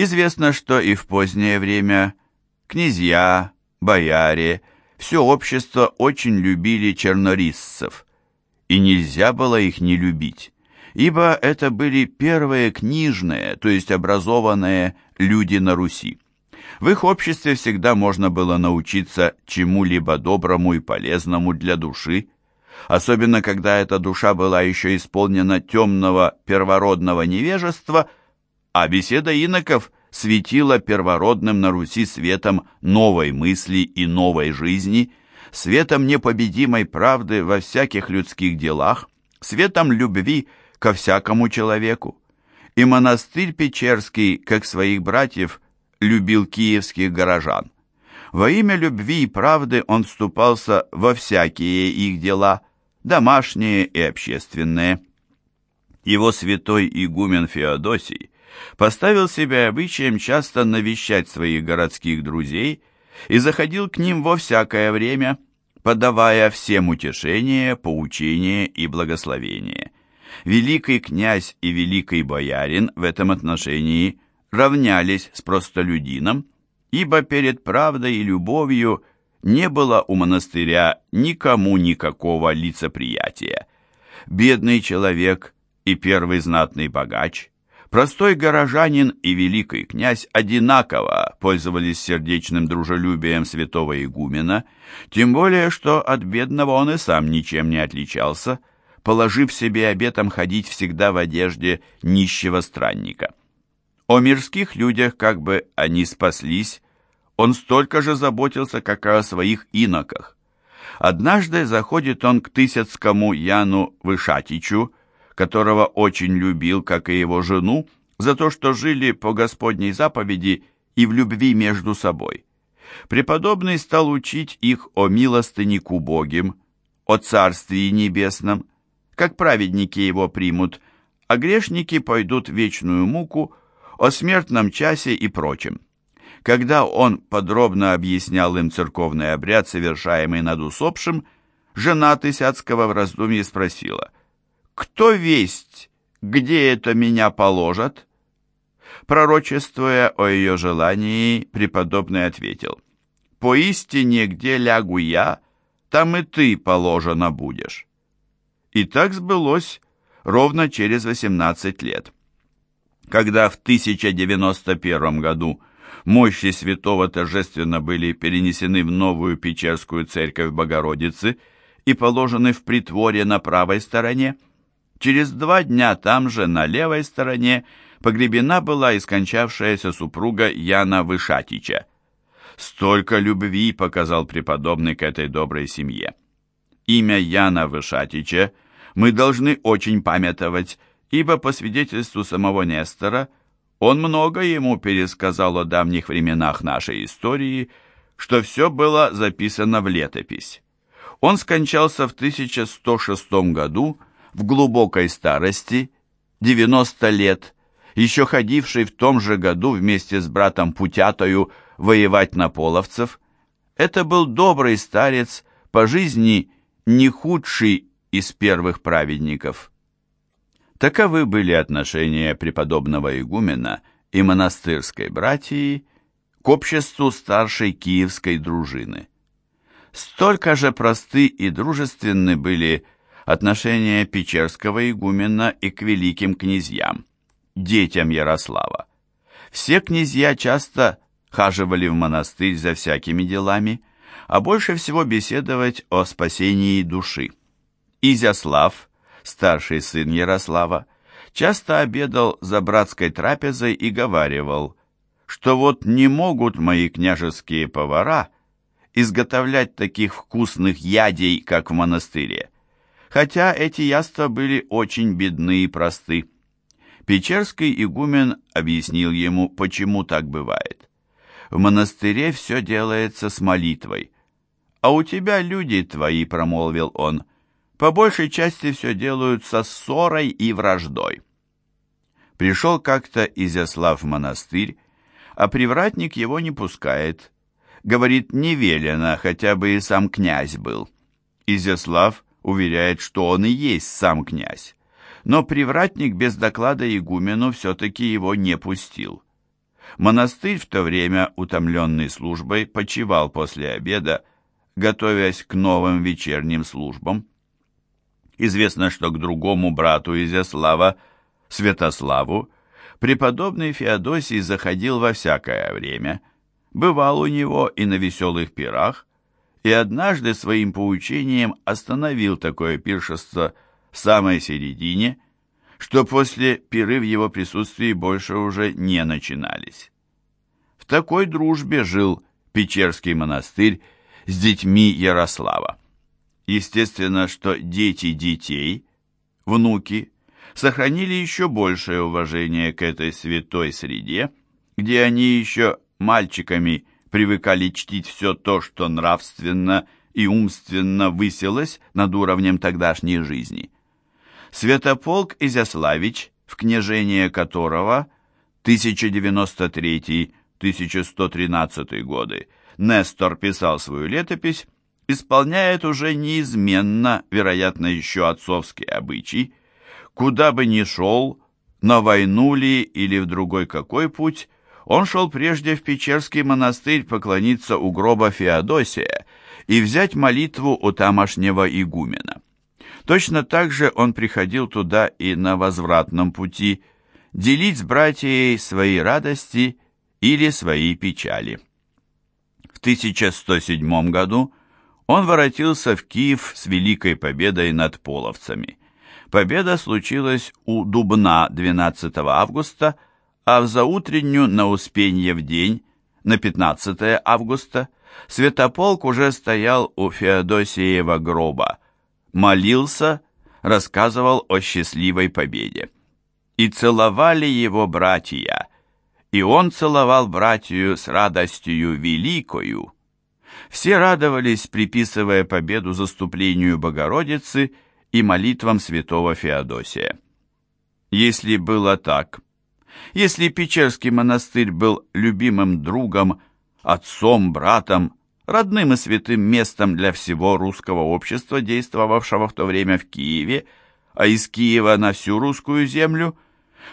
Известно, что и в позднее время князья, бояре, все общество очень любили чернориссов, и нельзя было их не любить, ибо это были первые книжные, то есть образованные люди на Руси. В их обществе всегда можно было научиться чему-либо доброму и полезному для души, особенно когда эта душа была еще исполнена темного первородного невежества, а беседа иноков светила первородным на Руси светом новой мысли и новой жизни, светом непобедимой правды во всяких людских делах, светом любви ко всякому человеку. И монастырь Печерский, как своих братьев, любил киевских горожан. Во имя любви и правды он вступался во всякие их дела, домашние и общественные. Его святой игумен Феодосий поставил себя обычаем часто навещать своих городских друзей и заходил к ним во всякое время, подавая всем утешение, поучение и благословение. Великий князь и великий боярин в этом отношении равнялись с простолюдином, ибо перед правдой и любовью не было у монастыря никому никакого лицеприятия. Бедный человек и первый знатный богач, простой горожанин и великий князь одинаково пользовались сердечным дружелюбием святого игумена, тем более, что от бедного он и сам ничем не отличался, положив себе обетом ходить всегда в одежде нищего странника. О мирских людях, как бы они спаслись, он столько же заботился, как и о своих иноках. Однажды заходит он к Тысяцкому Яну Вышатичу, которого очень любил, как и его жену, за то, что жили по Господней заповеди и в любви между собой. Преподобный стал учить их о милостыне к убогим, о Царствии Небесном, как праведники его примут, а грешники пойдут в вечную муку, о смертном часе и прочем. Когда он подробно объяснял им церковный обряд, совершаемый над усопшим, жена Тысяцкого в раздумье спросила, «Кто весть, где это меня положат?» Пророчествуя о ее желании, преподобный ответил, «Поистине, где лягу я, там и ты положена будешь». И так сбылось ровно через 18 лет. Когда в 1091 году мощи святого торжественно были перенесены в новую Печерскую церковь Богородицы и положены в притворе на правой стороне. Через два дня там же, на левой стороне, погребена была и супруга Яна Вышатича. Столько любви показал преподобный к этой доброй семье. Имя Яна Вышатича мы должны очень памятовать, ибо по свидетельству самого Нестора – он много ему пересказал о давних временах нашей истории, что все было записано в летопись. Он скончался в 1106 году в глубокой старости, 90 лет, еще ходивший в том же году вместе с братом Путятою воевать на половцев. Это был добрый старец, по жизни не худший из первых праведников. Таковы были отношения преподобного игумена и монастырской братьи к обществу старшей киевской дружины. Столько же просты и дружественны были отношения Печерского игумена и к великим князьям, детям Ярослава. Все князья часто хаживали в монастырь за всякими делами, а больше всего беседовать о спасении души. Изяслав – старший сын Ярослава, часто обедал за братской трапезой и говаривал, что вот не могут мои княжеские повара изготовлять таких вкусных ядей, как в монастыре, хотя эти яства были очень бедны и просты. Печерский игумен объяснил ему, почему так бывает. В монастыре все делается с молитвой, а у тебя люди твои, промолвил он, — по большей части все делают со ссорой и враждой. Пришел как-то Изяслав в монастырь, а привратник его не пускает. Говорит, не велено, хотя бы и сам князь был. Изяслав уверяет, что он и есть сам князь. Но привратник без доклада игумену все-таки его не пустил. Монастырь в то время, утомленный службой, почивал после обеда, готовясь к новым вечерним службам. Известно, что к другому брату Изяслава, Святославу, преподобный Феодосий заходил во всякое время, бывал у него и на веселых пирах, и однажды своим поучением остановил такое пиршество в самой середине, что после пиры в его присутствии больше уже не начинались. В такой дружбе жил Печерский монастырь с детьми Ярослава. Естественно, что дети детей, внуки, сохранили еще большее уважение к этой святой среде, где они еще мальчиками привыкали чтить все то, что нравственно и умственно высилось над уровнем тогдашней жизни. Святополк Изяславич, в княжение которого 1093-1113 годы Нестор писал свою летопись, исполняет уже неизменно, вероятно, еще отцовский обычай, куда бы ни шел, на войну ли или в другой какой путь, он шел прежде в Печерский монастырь поклониться у гроба Феодосия и взять молитву у тамошнего игумена. Точно так же он приходил туда и на возвратном пути, делить с братьей свои радости или свои печали. В 1107 году он воротился в Киев с великой победой над половцами. Победа случилась у Дубна 12 августа, а в заутреннюю на Успенье в день, на 15 августа, Святополк уже стоял у Феодосиева гроба, молился, рассказывал о счастливой победе. И целовали его братья, и он целовал братью с радостью великою. Все радовались, приписывая победу заступлению Богородицы и молитвам святого Феодосия. Если было так, если Печерский монастырь был любимым другом, отцом, братом, родным и святым местом для всего русского общества, действовавшего в то время в Киеве, а из Киева на всю русскую землю,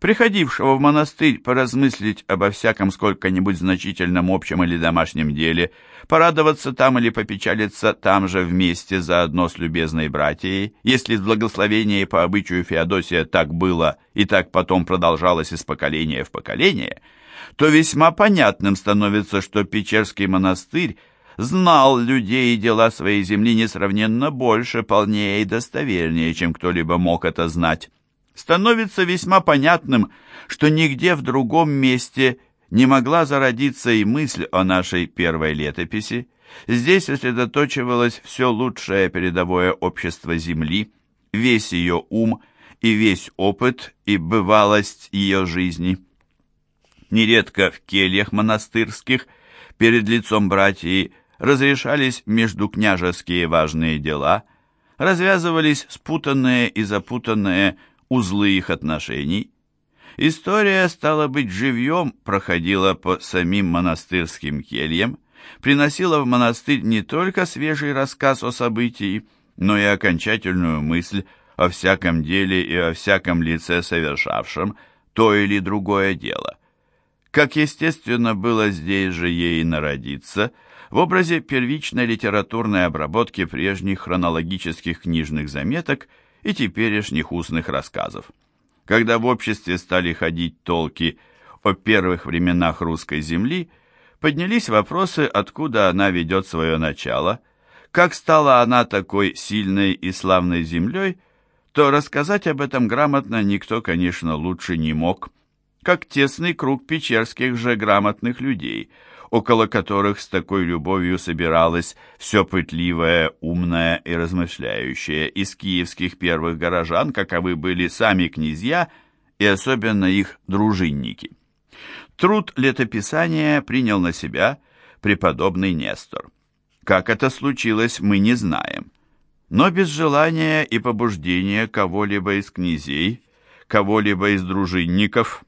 приходившего в монастырь поразмыслить обо всяком сколько-нибудь значительном общем или домашнем деле, порадоваться там или попечалиться там же вместе заодно с любезной братьей, если с благословения по обычаю Феодосия так было и так потом продолжалось из поколения в поколение, то весьма понятным становится, что Печерский монастырь знал людей и дела своей земли несравненно больше, полнее и достовернее, чем кто-либо мог это знать. Становится весьма понятным, что нигде в другом месте не могла зародиться и мысль о нашей первой летописи. Здесь сосредоточивалось все лучшее передовое общество Земли, весь ее ум и весь опыт и бывалость ее жизни. Нередко в кельях монастырских перед лицом братьев разрешались междукняжеские важные дела, развязывались спутанные и запутанные узлы их отношений. История, стала быть, живьем проходила по самим монастырским кельям, приносила в монастырь не только свежий рассказ о событии, но и окончательную мысль о всяком деле и о всяком лице, совершавшем то или другое дело. Как естественно было здесь же ей народиться – в образе первичной литературной обработки прежних хронологических книжных заметок и теперешних устных рассказов. Когда в обществе стали ходить толки о первых временах русской земли, поднялись вопросы, откуда она ведет свое начало, как стала она такой сильной и славной землей, то рассказать об этом грамотно никто, конечно, лучше не мог, как тесный круг печерских же грамотных людей – около которых с такой любовью собиралось все пытливое, умное и размышляющее из киевских первых горожан, каковы были сами князья и особенно их дружинники. Труд летописания принял на себя преподобный Нестор. Как это случилось, мы не знаем. Но без желания и побуждения кого-либо из князей, кого-либо из дружинников –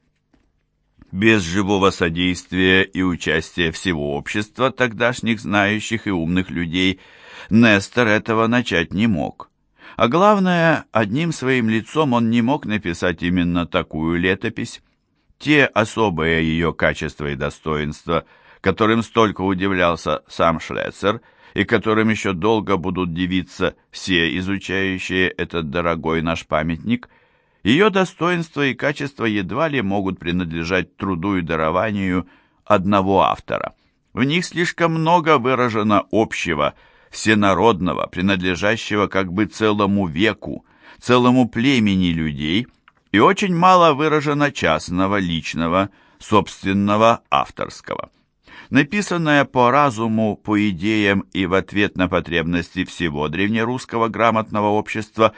без живого содействия и участия всего общества тогдашних знающих и умных людей Нестор этого начать не мог. А главное, одним своим лицом он не мог написать именно такую летопись. те особые ее качества и достоинства, которым столько удивлялся сам Шлессер, и которым еще долго будут дивиться все изучающие этот дорогой наш памятник, ее достоинства и качества едва ли могут принадлежать труду и дарованию одного автора. В них слишком много выражено общего, всенародного, принадлежащего как бы целому веку, целому племени людей, и очень мало выражено частного, личного, собственного, авторского написанная по разуму, по идеям и в ответ на потребности всего древнерусского грамотного общества,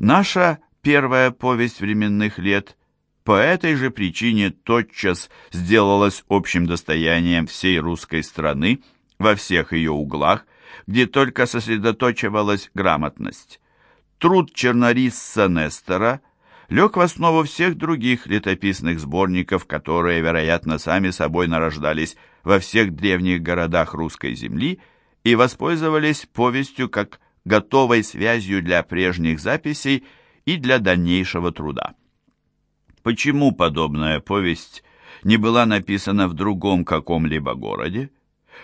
наша первая повесть временных лет по этой же причине тотчас сделалась общим достоянием всей русской страны во всех ее углах, где только сосредоточивалась грамотность. Труд чернорисца Нестора лег в основу всех других летописных сборников, которые, вероятно, сами собой нарождались во всех древних городах русской земли и воспользовались повестью как готовой связью для прежних записей и для дальнейшего труда. Почему подобная повесть не была написана в другом каком-либо городе?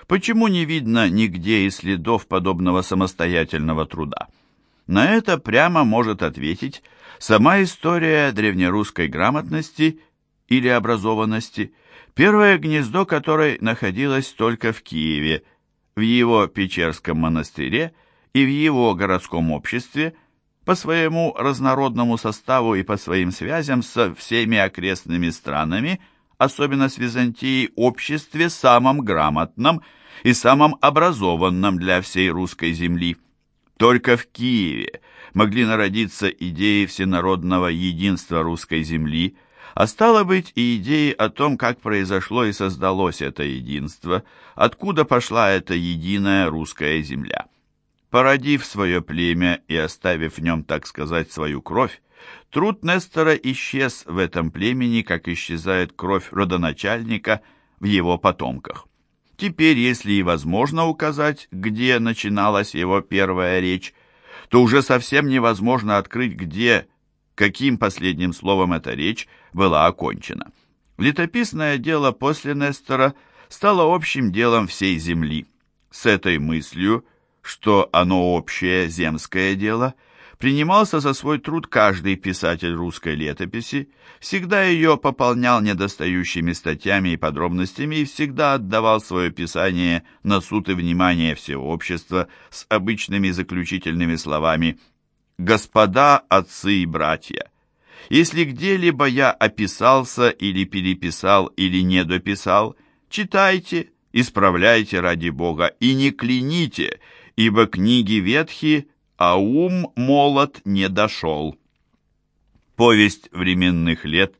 Почему не видно нигде и следов подобного самостоятельного труда? На это прямо может ответить сама история древнерусской грамотности или образованности – первое гнездо которой находилось только в Киеве, в его Печерском монастыре и в его городском обществе, по своему разнородному составу и по своим связям со всеми окрестными странами, особенно с Византией, обществе самом грамотном и самом образованном для всей русской земли. Только в Киеве могли народиться идеи всенародного единства русской земли, а стало быть и идеи о том, как произошло и создалось это единство, откуда пошла эта единая русская земля. Породив свое племя и оставив в нем, так сказать, свою кровь, труд Нестора исчез в этом племени, как исчезает кровь родоначальника в его потомках. Теперь, если и возможно указать, где начиналась его первая речь, то уже совсем невозможно открыть, где каким последним словом эта речь была окончена. Летописное дело после Нестора стало общим делом всей земли. С этой мыслью, что оно общее земское дело, принимался за свой труд каждый писатель русской летописи, всегда ее пополнял недостающими статьями и подробностями и всегда отдавал свое писание на суд и внимание всего общества с обычными заключительными словами – господа отцы и братья, если где-либо я описался или переписал или не дописал, читайте, исправляйте ради Бога и не кляните, ибо книги ветхи, а ум молод не дошел. Повесть временных лет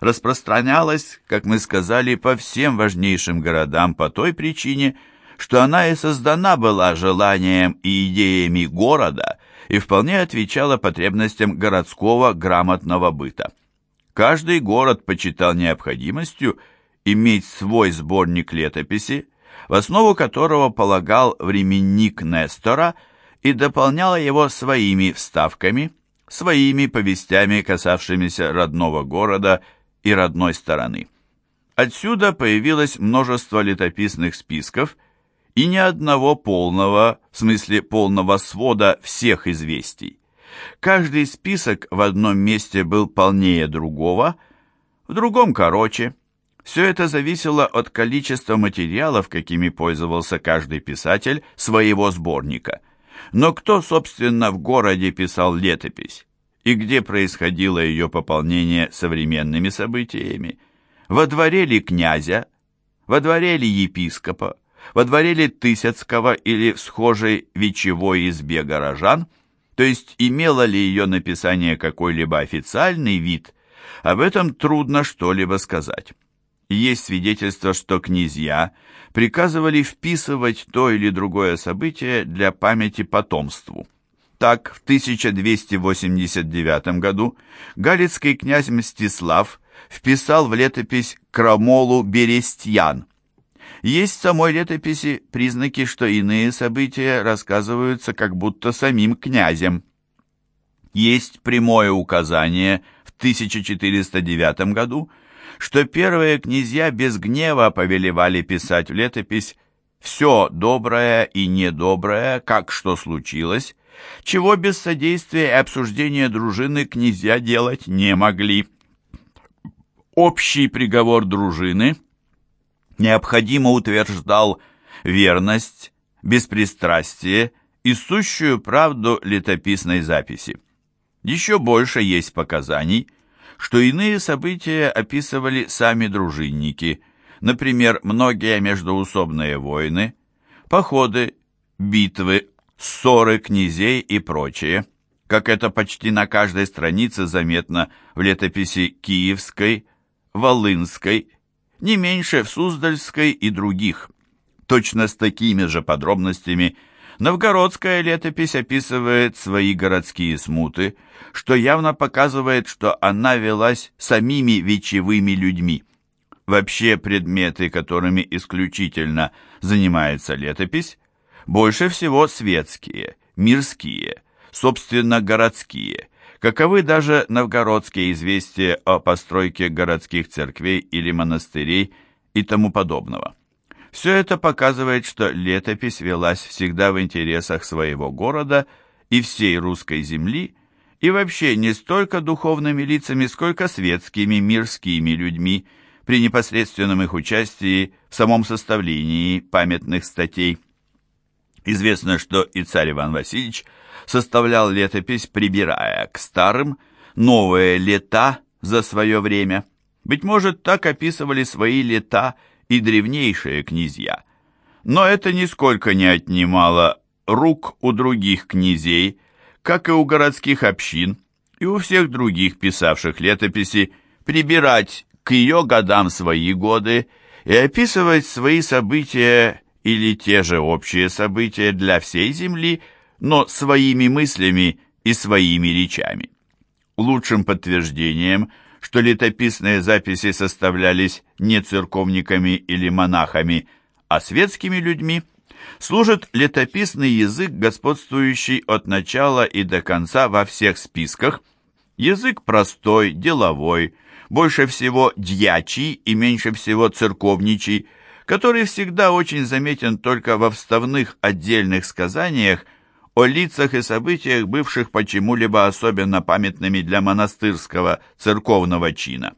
распространялась, как мы сказали, по всем важнейшим городам по той причине, что она и создана была желанием и идеями города – и вполне отвечала потребностям городского грамотного быта. Каждый город почитал необходимостью иметь свой сборник летописи, в основу которого полагал временник Нестора и дополнял его своими вставками, своими повестями, касавшимися родного города и родной стороны. Отсюда появилось множество летописных списков – и ни одного полного, в смысле полного свода всех известий. Каждый список в одном месте был полнее другого, в другом короче. Все это зависело от количества материалов, какими пользовался каждый писатель своего сборника. Но кто, собственно, в городе писал летопись? И где происходило ее пополнение современными событиями? Во дворе ли князя? Во дворе ли епископа? во дворе ли Тысяцкого или в схожей вечевой избе горожан, то есть имело ли ее написание какой-либо официальный вид, об этом трудно что-либо сказать. Есть свидетельство, что князья приказывали вписывать то или другое событие для памяти потомству. Так, в 1289 году галицкий князь Мстислав вписал в летопись Крамолу Берестьян, есть в самой летописи признаки, что иные события рассказываются как будто самим князем. Есть прямое указание в 1409 году что первые князья без гнева повелевали писать в летопись все доброе и недоброе, как что случилось, чего без содействия и обсуждения дружины князья делать не могли. Общий приговор дружины необходимо утверждал верность, беспристрастие и сущую правду летописной записи. Еще больше есть показаний, что иные события описывали сами дружинники, например, многие междоусобные войны, походы, битвы, ссоры князей и прочее, как это почти на каждой странице заметно в летописи Киевской, Волынской, не меньше в Суздальской и других. Точно с такими же подробностями новгородская летопись описывает свои городские смуты, что явно показывает, что она велась самими вечевыми людьми. Вообще предметы, которыми исключительно занимается летопись, больше всего светские, мирские, собственно городские, каковы даже новгородские известия о постройке городских церквей или монастырей и тому подобного. Все это показывает, что летопись велась всегда в интересах своего города и всей русской земли, и вообще не столько духовными лицами, сколько светскими, мирскими людьми, при непосредственном их участии в самом составлении памятных статей. Известно, что и царь Иван Васильевич составлял летопись, прибирая к старым новые лета за свое время. Быть может, так описывали свои лета и древнейшие князья. Но это нисколько не отнимало рук у других князей, как и у городских общин, и у всех других писавших летописи, прибирать к ее годам свои годы и описывать свои события или те же общие события для всей Земли, но своими мыслями и своими речами. Лучшим подтверждением, что летописные записи составлялись не церковниками или монахами, а светскими людьми, служит летописный язык, господствующий от начала и до конца во всех списках, язык простой, деловой, больше всего дьячий и меньше всего церковничий, который всегда очень заметен только во вставных отдельных сказаниях о лицах и событиях, бывших почему-либо особенно памятными для монастырского церковного чина.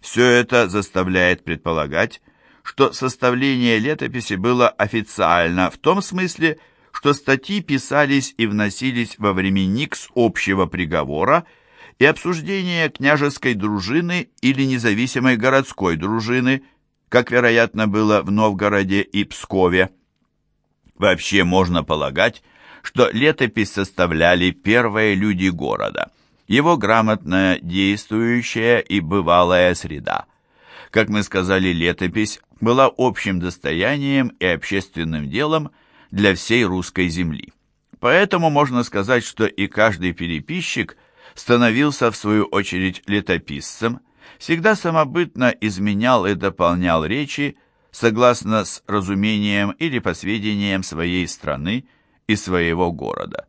Все это заставляет предполагать, что составление летописи было официально в том смысле, что статьи писались и вносились во временник с общего приговора и обсуждения княжеской дружины или независимой городской дружины – как, вероятно, было в Новгороде и Пскове. Вообще можно полагать, что летопись составляли первые люди города, его грамотная, действующая и бывалая среда. Как мы сказали, летопись была общим достоянием и общественным делом для всей русской земли. Поэтому можно сказать, что и каждый переписчик становился в свою очередь летописцем, всегда самобытно изменял и дополнял речи согласно с разумением или по сведениям своей страны и своего города.